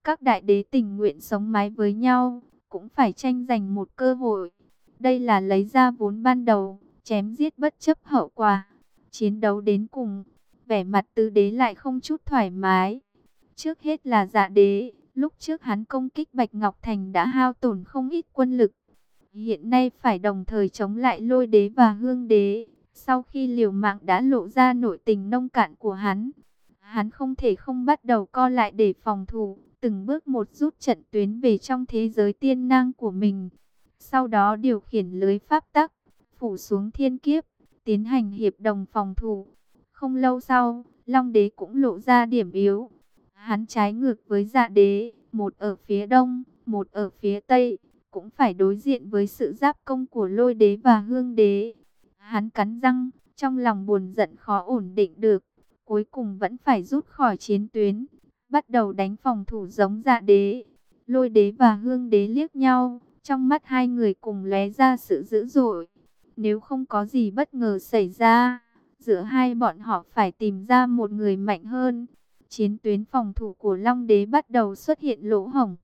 Các đại đế tình nguyện sống mái với nhau, cũng phải tranh giành một cơ hội. Đây là lấy ra vốn ban đầu, chém giết bất chấp hậu quả. Chiến đấu đến cùng, vẻ mặt tứ đế lại không chút thoải mái. Trước hết là dạ đế, lúc trước hắn công kích Bạch Ngọc Thành đã hao tổn không ít quân lực. Hiện nay phải đồng thời chống lại lôi đế và hương đế. Sau khi liều mạng đã lộ ra nội tình nông cạn của hắn, hắn không thể không bắt đầu co lại để phòng thủ, từng bước một rút trận tuyến về trong thế giới tiên năng của mình. Sau đó điều khiển lưới pháp tắc, phủ xuống thiên kiếp, tiến hành hiệp đồng phòng thủ. Không lâu sau, Long đế cũng lộ ra điểm yếu. Hắn trái ngược với dạ đế, một ở phía đông, một ở phía tây, cũng phải đối diện với sự giáp công của lôi đế và hương đế. Hắn cắn răng, trong lòng buồn giận khó ổn định được, cuối cùng vẫn phải rút khỏi chiến tuyến, bắt đầu đánh phòng thủ giống dạ đế. Lôi đế và hương đế liếc nhau, trong mắt hai người cùng lóe ra sự dữ dội. Nếu không có gì bất ngờ xảy ra, giữa hai bọn họ phải tìm ra một người mạnh hơn. Chiến tuyến phòng thủ của Long đế bắt đầu xuất hiện lỗ hổng.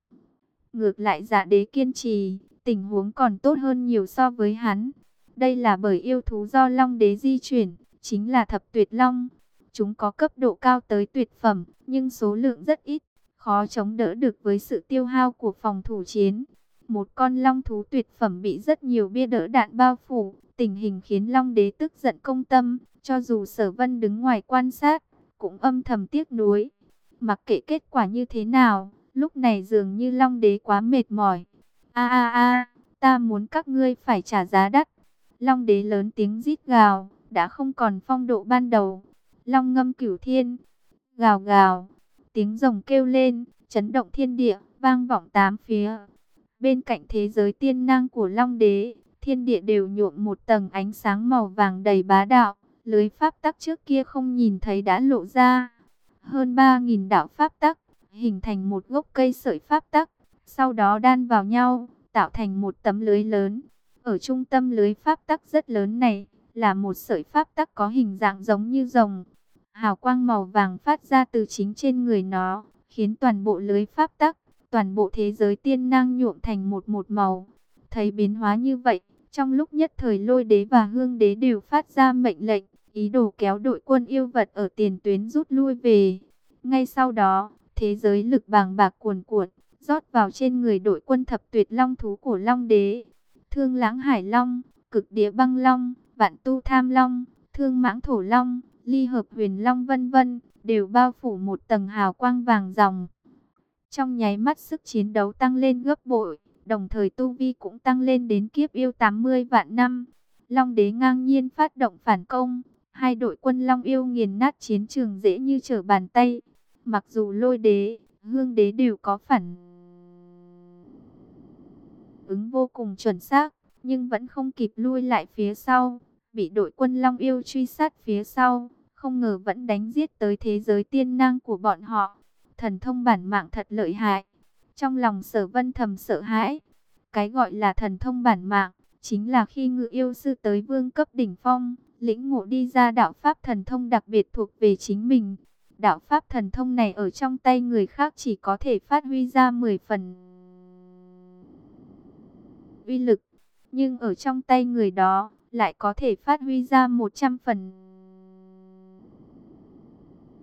Ngược lại giả đế kiên trì, tình huống còn tốt hơn nhiều so với hắn. Đây là bởi yêu thú do Long đế di chuyển, chính là thập tuyệt long. Chúng có cấp độ cao tới tuyệt phẩm, nhưng số lượng rất ít, khó chống đỡ được với sự tiêu hao của phòng thủ chiến. Một con long thú tuyệt phẩm bị rất nhiều bia đỡ đạn bao phủ, tình hình khiến Long đế tức giận công tâm, cho dù sở vân đứng ngoài quan sát, cũng âm thầm tiếc nuối. Mặc kệ kết quả như thế nào, lúc này dường như Long đế quá mệt mỏi. A a a, ta muốn các ngươi phải trả giá đắt. Long đế lớn tiếng rít gào, đã không còn phong độ ban đầu. Long ngâm cửu thiên, gào gào, tiếng rồng kêu lên, chấn động thiên địa, vang vọng tám phía. Bên cạnh thế giới tiên năng của Long đế, thiên địa đều nhuộm một tầng ánh sáng màu vàng đầy bá đạo. Lưới pháp tắc trước kia không nhìn thấy đã lộ ra. Hơn 3.000 đạo pháp tắc, hình thành một gốc cây sợi pháp tắc, sau đó đan vào nhau, tạo thành một tấm lưới lớn. Ở trung tâm lưới pháp tắc rất lớn này, là một sợi pháp tắc có hình dạng giống như rồng. Hào quang màu vàng phát ra từ chính trên người nó, khiến toàn bộ lưới pháp tắc, toàn bộ thế giới tiên năng nhuộm thành một một màu. Thấy biến hóa như vậy, trong lúc nhất thời lôi đế và hương đế đều phát ra mệnh lệnh, ý đồ kéo đội quân yêu vật ở tiền tuyến rút lui về. Ngay sau đó, thế giới lực bàng bạc cuồn cuộn, rót vào trên người đội quân thập tuyệt long thú của long đế. Thương lãng hải long, cực địa băng long, vạn tu tham long, thương mãng thổ long, ly hợp huyền long vân vân, đều bao phủ một tầng hào quang vàng ròng. Trong nháy mắt sức chiến đấu tăng lên gấp bội, đồng thời tu vi cũng tăng lên đến kiếp yêu 80 vạn năm. Long đế ngang nhiên phát động phản công, hai đội quân Long yêu nghiền nát chiến trường dễ như trở bàn tay. Mặc dù lôi đế, hương đế đều có phản ứng vô cùng chuẩn xác, nhưng vẫn không kịp lui lại phía sau, bị đội quân Long yêu truy sát phía sau, không ngờ vẫn đánh giết tới thế giới tiên năng của bọn họ. Thần thông bản mạng thật lợi hại. Trong lòng sở vân thầm sợ hãi. Cái gọi là thần thông bản mạng, chính là khi ngự yêu sư tới vương cấp đỉnh phong, lĩnh ngộ đi ra đạo pháp thần thông đặc biệt thuộc về chính mình. Đạo pháp thần thông này ở trong tay người khác chỉ có thể phát huy ra 10 phần. uy lực. Nhưng ở trong tay người đó, lại có thể phát huy ra 100 phần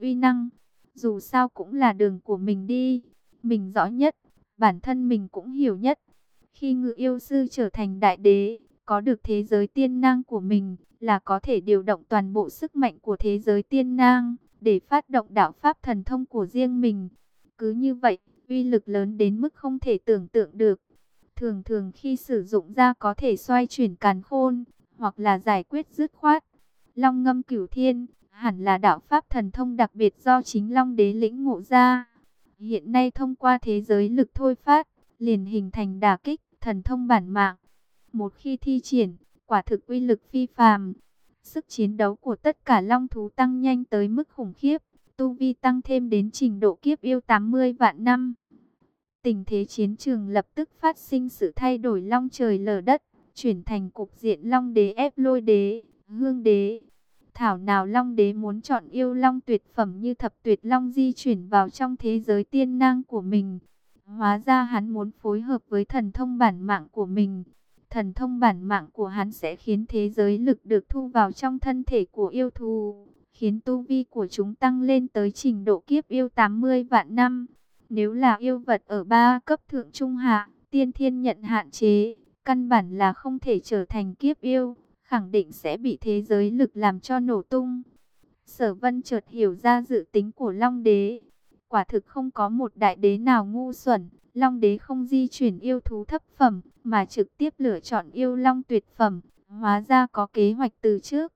uy năng. Dù sao cũng là đường của mình đi, mình rõ nhất, bản thân mình cũng hiểu nhất. Khi ngự yêu sư trở thành đại đế, có được thế giới tiên năng của mình, là có thể điều động toàn bộ sức mạnh của thế giới tiên năng, để phát động đạo pháp thần thông của riêng mình. Cứ như vậy, uy lực lớn đến mức không thể tưởng tượng được. Thường thường khi sử dụng ra có thể xoay chuyển càn khôn, hoặc là giải quyết dứt khoát. Long ngâm cửu thiên, hẳn là đạo pháp thần thông đặc biệt do chính Long đế lĩnh ngộ ra. Hiện nay thông qua thế giới lực thôi phát, liền hình thành đả kích, thần thông bản mạng. Một khi thi triển, quả thực uy lực phi phàm. Sức chiến đấu của tất cả long thú tăng nhanh tới mức khủng khiếp, tu vi tăng thêm đến trình độ kiếp yêu 80 vạn năm. Tình thế chiến trường lập tức phát sinh sự thay đổi long trời lở đất, chuyển thành cục diện long đế ép lôi đế, hương đế. Thảo nào long đế muốn chọn yêu long tuyệt phẩm như thập tuyệt long di chuyển vào trong thế giới tiên năng của mình. Hóa ra hắn muốn phối hợp với thần thông bản mạng của mình. Thần thông bản mạng của hắn sẽ khiến thế giới lực được thu vào trong thân thể của yêu thù, khiến tu vi của chúng tăng lên tới trình độ kiếp yêu 80 vạn năm. Nếu là yêu vật ở ba cấp thượng trung hạ, tiên thiên nhận hạn chế, căn bản là không thể trở thành kiếp yêu, khẳng định sẽ bị thế giới lực làm cho nổ tung. Sở vân chợt hiểu ra dự tính của Long Đế. Quả thực không có một đại đế nào ngu xuẩn, Long Đế không di chuyển yêu thú thấp phẩm, mà trực tiếp lựa chọn yêu long tuyệt phẩm, hóa ra có kế hoạch từ trước.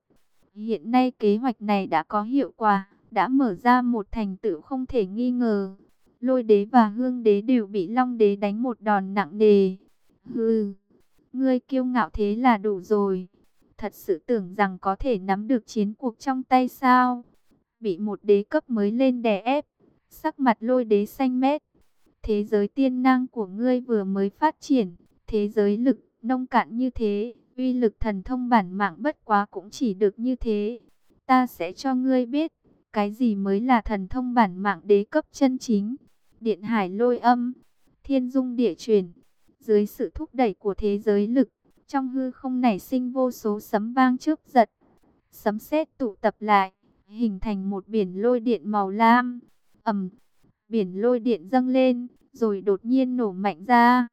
Hiện nay kế hoạch này đã có hiệu quả, đã mở ra một thành tựu không thể nghi ngờ. Lôi đế và hương đế đều bị long đế đánh một đòn nặng nề. Hừ, ngươi kiêu ngạo thế là đủ rồi. Thật sự tưởng rằng có thể nắm được chiến cuộc trong tay sao? Bị một đế cấp mới lên đè ép, sắc mặt lôi đế xanh mét. Thế giới tiên năng của ngươi vừa mới phát triển, thế giới lực nông cạn như thế, uy lực thần thông bản mạng bất quá cũng chỉ được như thế. Ta sẽ cho ngươi biết, cái gì mới là thần thông bản mạng đế cấp chân chính. Điện hải lôi âm, thiên dung địa truyền, dưới sự thúc đẩy của thế giới lực, trong hư không nảy sinh vô số sấm vang chớp giật. Sấm sét tụ tập lại, hình thành một biển lôi điện màu lam. Ầm, biển lôi điện dâng lên, rồi đột nhiên nổ mạnh ra.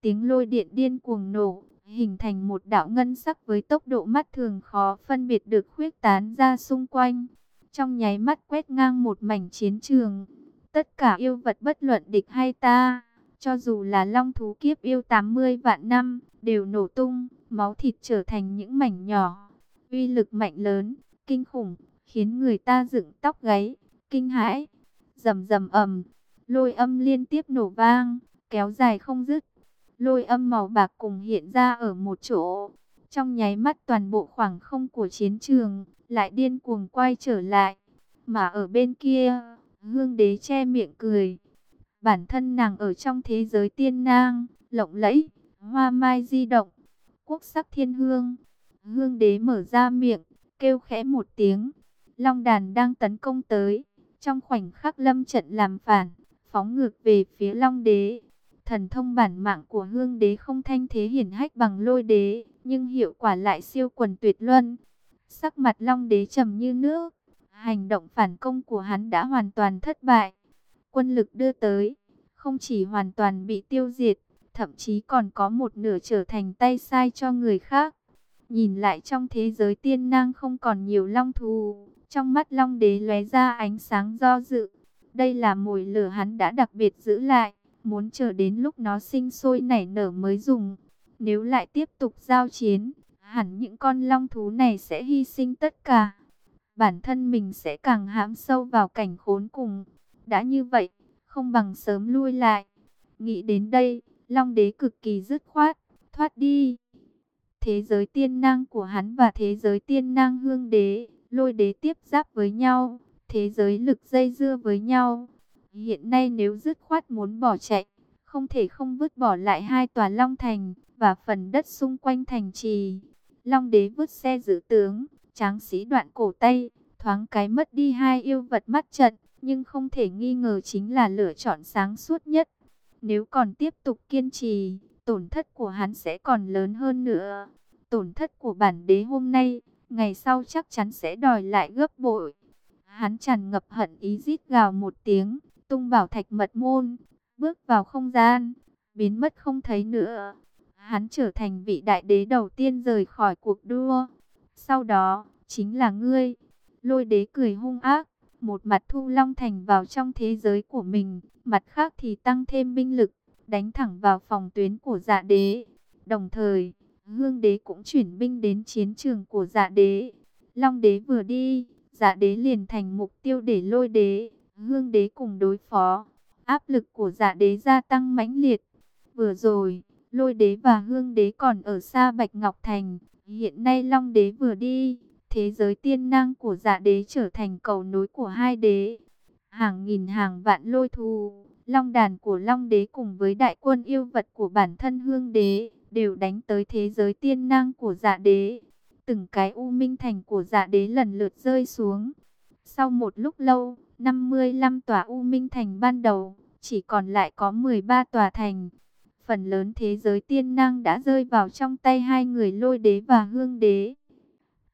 Tiếng lôi điện điên cuồng nổ, hình thành một đạo ngân sắc với tốc độ mắt thường khó phân biệt được khuyết tán ra xung quanh. Trong nháy mắt quét ngang một mảnh chiến trường, tất cả yêu vật bất luận địch hay ta, cho dù là long thú kiếp yêu 80 vạn năm, đều nổ tung, máu thịt trở thành những mảnh nhỏ. Uy lực mạnh lớn, kinh khủng, khiến người ta dựng tóc gáy, kinh hãi. Rầm rầm ầm, lôi âm liên tiếp nổ vang, kéo dài không dứt. Lôi âm màu bạc cùng hiện ra ở một chỗ. Trong nháy mắt toàn bộ khoảng không của chiến trường, lại điên cuồng quay trở lại. Mà ở bên kia, hương đế che miệng cười. Bản thân nàng ở trong thế giới tiên nang, lộng lẫy, hoa mai di động, quốc sắc thiên hương. Hương đế mở ra miệng, kêu khẽ một tiếng. Long đàn đang tấn công tới. Trong khoảnh khắc lâm trận làm phản, phóng ngược về phía long đế. Thần thông bản mạng của hương đế không thanh thế hiển hách bằng lôi đế, nhưng hiệu quả lại siêu quần tuyệt luân. Sắc mặt long đế trầm như nước, hành động phản công của hắn đã hoàn toàn thất bại. Quân lực đưa tới, không chỉ hoàn toàn bị tiêu diệt, thậm chí còn có một nửa trở thành tay sai cho người khác. Nhìn lại trong thế giới tiên năng không còn nhiều long thù, trong mắt long đế lóe ra ánh sáng do dự. Đây là mồi lửa hắn đã đặc biệt giữ lại, muốn chờ đến lúc nó sinh sôi nảy nở mới dùng. Nếu lại tiếp tục giao chiến, hẳn những con long thú này sẽ hy sinh tất cả. Bản thân mình sẽ càng hãm sâu vào cảnh khốn cùng. Đã như vậy, không bằng sớm lui lại. Nghĩ đến đây, Long đế cực kỳ dứt khoát, thoát đi. Thế giới tiên năng của hắn và thế giới tiên năng hương đế, lôi đế tiếp giáp với nhau, thế giới lực dây dưa với nhau. Hiện nay nếu dứt khoát muốn bỏ chạy, không thể không vứt bỏ lại hai tòa Long Thành và phần đất xung quanh thành trì. Long đế vứt xe giữ tướng, tráng sĩ đoạn cổ tay, thoáng cái mất đi hai yêu vật mắt trận, nhưng không thể nghi ngờ chính là lựa chọn sáng suốt nhất. Nếu còn tiếp tục kiên trì, tổn thất của hắn sẽ còn lớn hơn nữa. Tổn thất của bản đế hôm nay, ngày sau chắc chắn sẽ đòi lại gấp bội. Hắn tràn ngập hận ý rít gào một tiếng, tung bảo thạch mật môn, bước vào không gian, biến mất không thấy nữa. Hắn trở thành vị đại đế đầu tiên rời khỏi cuộc đua. Sau đó, chính là ngươi. Lôi đế cười hung ác, một mặt thu long thành vào trong thế giới của mình, mặt khác thì tăng thêm binh lực, đánh thẳng vào phòng tuyến của dạ đế. Đồng thời, hương đế cũng chuyển binh đến chiến trường của dạ đế. Long đế vừa đi, dạ đế liền thành mục tiêu để lôi đế, hương đế cùng đối phó. Áp lực của dạ đế gia tăng mãnh liệt. Vừa rồi, lôi đế và hương đế còn ở xa Bạch Ngọc Thành. Hiện nay Long đế vừa đi, thế giới tiên năng của dạ đế trở thành cầu nối của hai đế. Hàng nghìn hàng vạn lôi thù, long đàn của long đế cùng với đại quân yêu vật của bản thân hương đế, đều đánh tới thế giới tiên năng của dạ đế. Từng cái u minh thành của dạ đế lần lượt rơi xuống. Sau một lúc lâu, 55 tòa u minh thành ban đầu, chỉ còn lại có 13 tòa thành. Phần lớn thế giới tiên năng đã rơi vào trong tay hai người lôi đế và hương đế.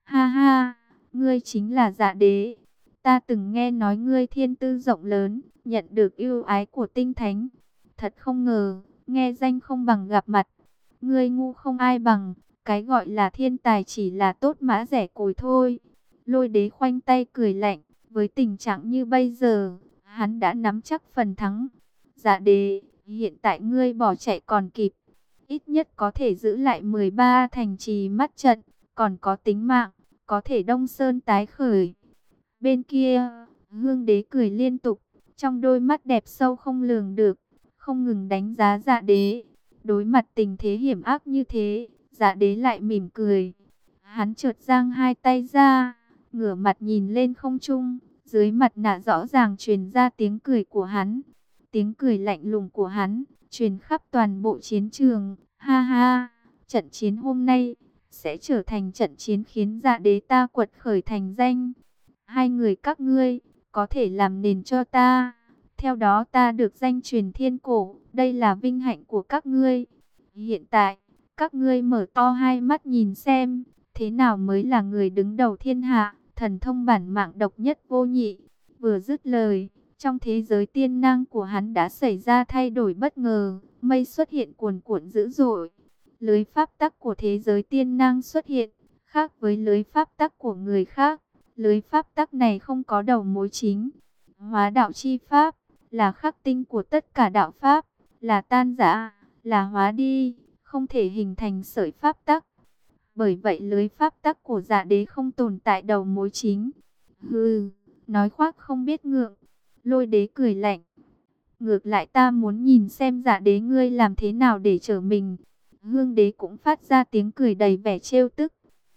Ha ha, ngươi chính là dạ đế. Ta từng nghe nói ngươi thiên tư rộng lớn, nhận được yêu ái của tinh thánh. Thật không ngờ, nghe danh không bằng gặp mặt. Ngươi ngu không ai bằng, cái gọi là thiên tài chỉ là tốt mã rẻ cồi thôi. Lôi đế khoanh tay cười lạnh, với tình trạng như bây giờ, hắn đã nắm chắc phần thắng. Dạ đế, hiện tại ngươi bỏ chạy còn kịp. Ít nhất có thể giữ lại 13 thành trì mắt trận, còn có tính mạng có thể đông sơn tái khởi. Bên kia, hương đế cười liên tục, trong đôi mắt đẹp sâu không lường được, không ngừng đánh giá dạ đế. Đối mặt tình thế hiểm ác như thế, dạ đế lại mỉm cười. Hắn trượt giang hai tay ra, ngửa mặt nhìn lên không trung, dưới mặt nạ rõ ràng truyền ra tiếng cười của hắn. Tiếng cười lạnh lùng của hắn, truyền khắp toàn bộ chiến trường. Ha ha, trận chiến hôm nay, sẽ trở thành trận chiến khiến dạ đế ta quật khởi thành danh. Hai người các ngươi, có thể làm nền cho ta. Theo đó ta được danh truyền thiên cổ, đây là vinh hạnh của các ngươi. Hiện tại, các ngươi mở to hai mắt nhìn xem, thế nào mới là người đứng đầu thiên hạ, thần thông bản mạng độc nhất vô nhị. Vừa dứt lời, trong thế giới tiên năng của hắn đã xảy ra thay đổi bất ngờ, mây xuất hiện cuồn cuộn dữ dội lưới pháp tắc của thế giới tiên năng xuất hiện, khác với lưới pháp tắc của người khác. Lưới pháp tắc này không có đầu mối chính. Hóa đạo chi pháp là khắc tinh của tất cả đạo pháp, là tan rã, là hóa đi, không thể hình thành sợi pháp tắc. Bởi vậy lưới pháp tắc của giả đế không tồn tại đầu mối chính. Hừ, nói khoác không biết ngượng. Lôi đế cười lạnh. Ngược lại ta muốn nhìn xem giả đế ngươi làm thế nào để trở mình. Hương đế cũng phát ra tiếng cười đầy vẻ trêu tức.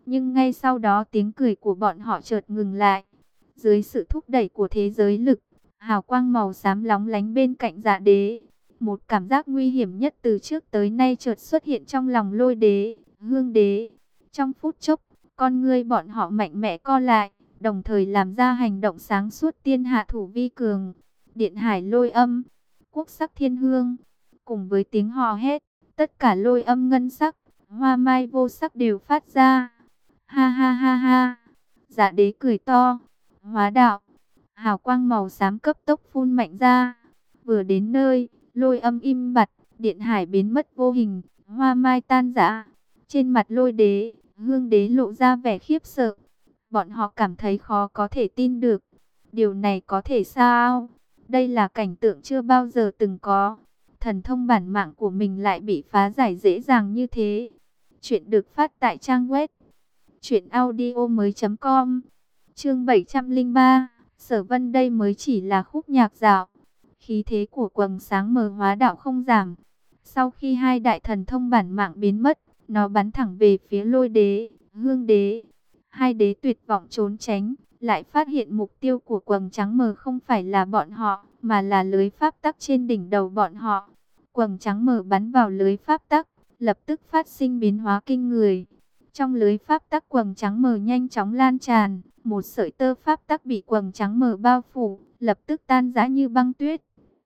Nhưng ngay sau đó tiếng cười của bọn họ chợt ngừng lại. Dưới sự thúc đẩy của thế giới lực, hào quang màu xám lóng lánh bên cạnh dạ đế. Một cảm giác nguy hiểm nhất từ trước tới nay chợt xuất hiện trong lòng lôi đế, hương đế. Trong phút chốc, con ngươi bọn họ mạnh mẽ co lại, đồng thời làm ra hành động sáng suốt tiên hạ thủ vi cường. Điện hải lôi âm, quốc sắc thiên hương, cùng với tiếng hò hét, Tất cả lôi âm ngân sắc, hoa mai vô sắc đều phát ra. Ha ha ha ha. Dạ đế cười to. Hóa đạo. Hào quang màu xám cấp tốc phun mạnh ra. Vừa đến nơi, lôi âm im bặt, điện hải biến mất vô hình, hoa mai tan rã. Trên mặt lôi đế, hương đế lộ ra vẻ khiếp sợ. Bọn họ cảm thấy khó có thể tin được. Điều này có thể sao? Đây là cảnh tượng chưa bao giờ từng có thần thông bản mạng của mình lại bị phá giải dễ dàng như thế. Chuyện được phát tại trang web truyệnaudiomoi.com. Chương 703, Sở Vân đây mới chỉ là khúc nhạc dạo. Khí thế của quầng sáng mờ hóa đạo không giảm. Sau khi hai đại thần thông bản mạng biến mất, nó bắn thẳng về phía Lôi Đế, Hương Đế. Hai đế tuyệt vọng trốn tránh, lại phát hiện mục tiêu của quầng trắng mờ không phải là bọn họ, mà là lưới pháp tắc trên đỉnh đầu bọn họ. Quầng trắng mờ bắn vào lưới pháp tắc, lập tức phát sinh biến hóa kinh người. Trong lưới pháp tắc quầng trắng mờ nhanh chóng lan tràn, một sợi tơ pháp tắc bị quầng trắng mờ bao phủ, lập tức tan rã như băng tuyết.